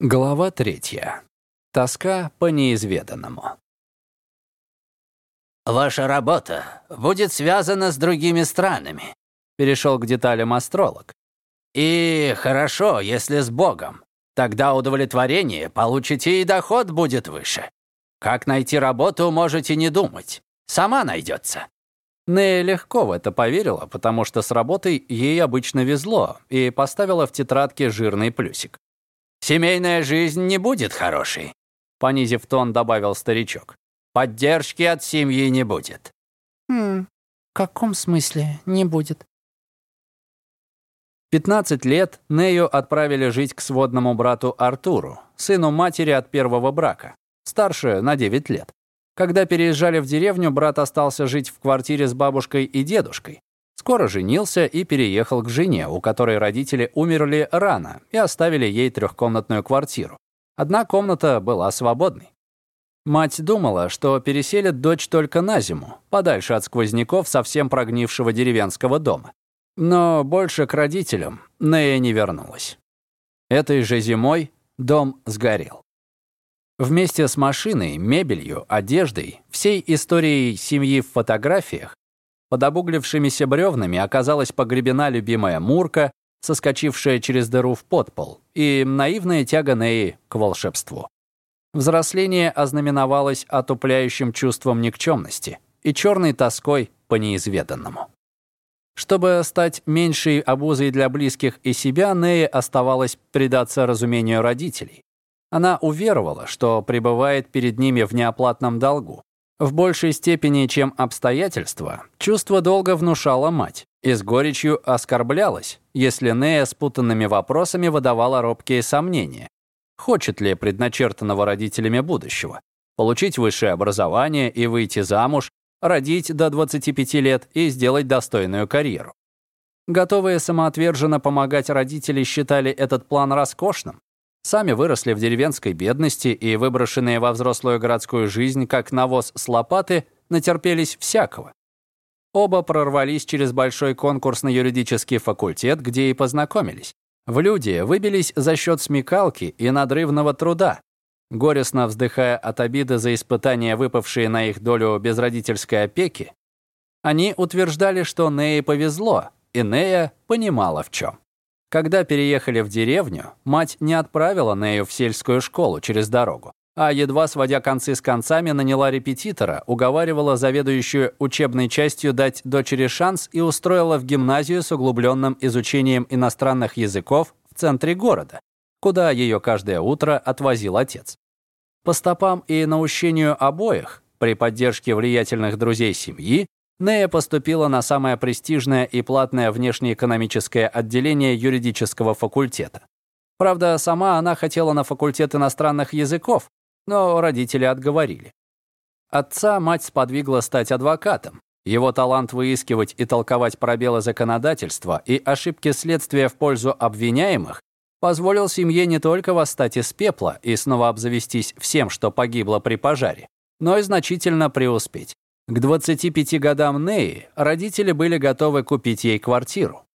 Глава третья. Тоска по неизведанному. «Ваша работа будет связана с другими странами», — перешел к деталям астролог. «И хорошо, если с Богом. Тогда удовлетворение получите и доход будет выше. Как найти работу, можете не думать. Сама найдется». Нея легко в это поверила, потому что с работой ей обычно везло, и поставила в тетрадке жирный плюсик. Семейная жизнь не будет хорошей», — понизив тон, добавил старичок. «Поддержки от семьи не будет». «Хм, в каком смысле не будет?» 15 лет Нею отправили жить к сводному брату Артуру, сыну матери от первого брака, старше на 9 лет. Когда переезжали в деревню, брат остался жить в квартире с бабушкой и дедушкой. Скоро женился и переехал к жене, у которой родители умерли рано и оставили ей трехкомнатную квартиру. Одна комната была свободной. Мать думала, что переселит дочь только на зиму, подальше от сквозняков совсем прогнившего деревенского дома. Но больше к родителям Нея не вернулась. Этой же зимой дом сгорел. Вместе с машиной, мебелью, одеждой, всей историей семьи в фотографиях под обуглившимися бревнами оказалась погребена любимая Мурка, соскочившая через дыру в подпол, и наивная тяга Неи к волшебству. Взросление ознаменовалось отупляющим чувством никчемности и черной тоской по неизведанному. Чтобы стать меньшей обузой для близких и себя, Нея оставалось предаться разумению родителей. Она уверовала, что пребывает перед ними в неоплатном долгу, в большей степени, чем обстоятельства, чувство долга внушала мать и с горечью оскорблялась, если Нея с путанными вопросами выдавала робкие сомнения. Хочет ли предначертанного родителями будущего? Получить высшее образование и выйти замуж, родить до 25 лет и сделать достойную карьеру. Готовые самоотверженно помогать родители считали этот план роскошным, Сами выросли в деревенской бедности и, выброшенные во взрослую городскую жизнь, как навоз с лопаты, натерпелись всякого. Оба прорвались через большой конкурс на юридический факультет, где и познакомились. В люди выбились за счет смекалки и надрывного труда. Горестно вздыхая от обиды за испытания, выпавшие на их долю без родительской опеки, они утверждали, что Нее повезло, и Нея понимала в чем. Когда переехали в деревню, мать не отправила Нею в сельскую школу через дорогу, а едва сводя концы с концами, наняла репетитора, уговаривала заведующую учебной частью дать дочери шанс и устроила в гимназию с углубленным изучением иностранных языков в центре города, куда ее каждое утро отвозил отец. По стопам и наущению обоих, при поддержке влиятельных друзей семьи, Нея поступила на самое престижное и платное внешнеэкономическое отделение юридического факультета. Правда, сама она хотела на факультет иностранных языков, но родители отговорили. Отца мать сподвигла стать адвокатом. Его талант выискивать и толковать пробелы законодательства и ошибки следствия в пользу обвиняемых позволил семье не только восстать из пепла и снова обзавестись всем, что погибло при пожаре, но и значительно преуспеть. К 25 годам Неи родители были готовы купить ей квартиру.